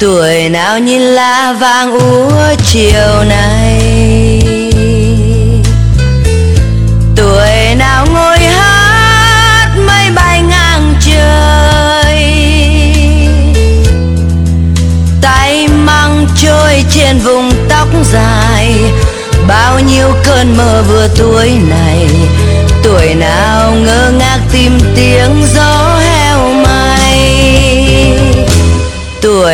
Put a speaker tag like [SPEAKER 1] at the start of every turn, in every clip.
[SPEAKER 1] tuổi nào nhìn lá vàng úa chiều nay? Tuổi nào ngồi hát mây bay ngang trời? Tay mang trôi trên vùng tóc dài, bao nhiêu cơn mơ vừa tuổi này? Tuổi nào ngơ ngác tìm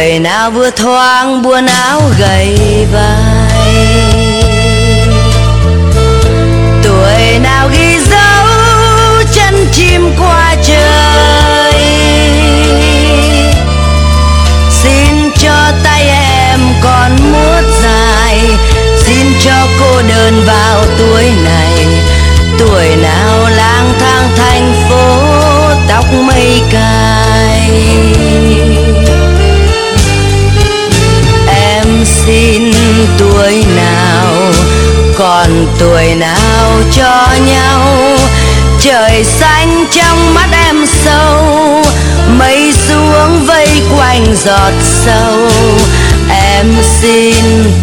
[SPEAKER 1] tuổi nào vừa thoáng buồn áo gầy và còn tuổi nào cho nhau? Trời xanh trong mắt em sâu, mây xuống vây quanh giọt sâu. Em xin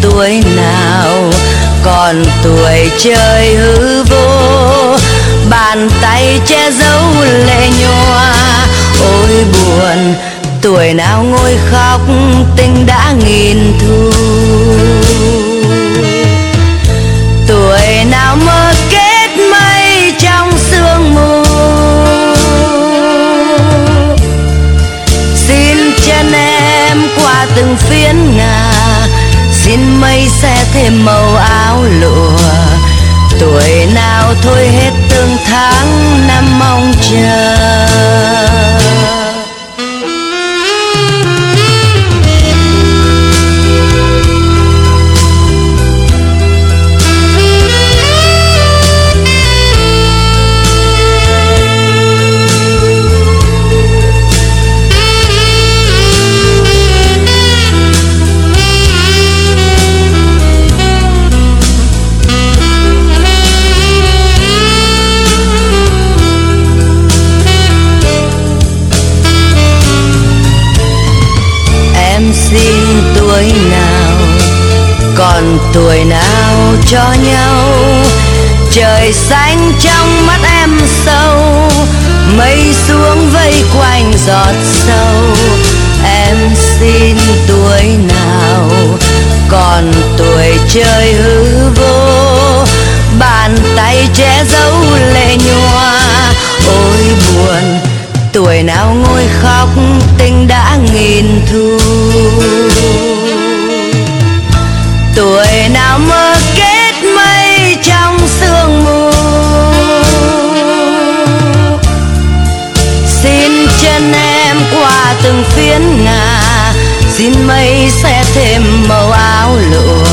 [SPEAKER 1] tuổi nào, còn tuổi trời hư vô? Bàn tay che giấu lệ nhòa. Ôi buồn, tuổi nào ngồi khóc, tình đã nghìn thu? Từng phiến ngà. Xin mây sẽ thêm màu áo lụa. Tuổi nào thôi hết tương tháng, năm mong chờ. Còn tuổi nào cho nhau? Trời xanh trong mắt em sâu, mây xuống vây quanh giọt sâu. Em xin tuổi nào, còn tuổi chơi hư vô? Bàn tay che giấu lệ nhòa. Ôi buồn, tuổi nào ngồi khóc, tình đã nghìn thu xin mây sẽ thêm màu áo lụa.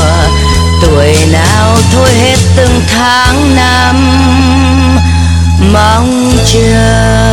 [SPEAKER 1] Tuổi nào thôi hết từng tháng năm, mong chờ.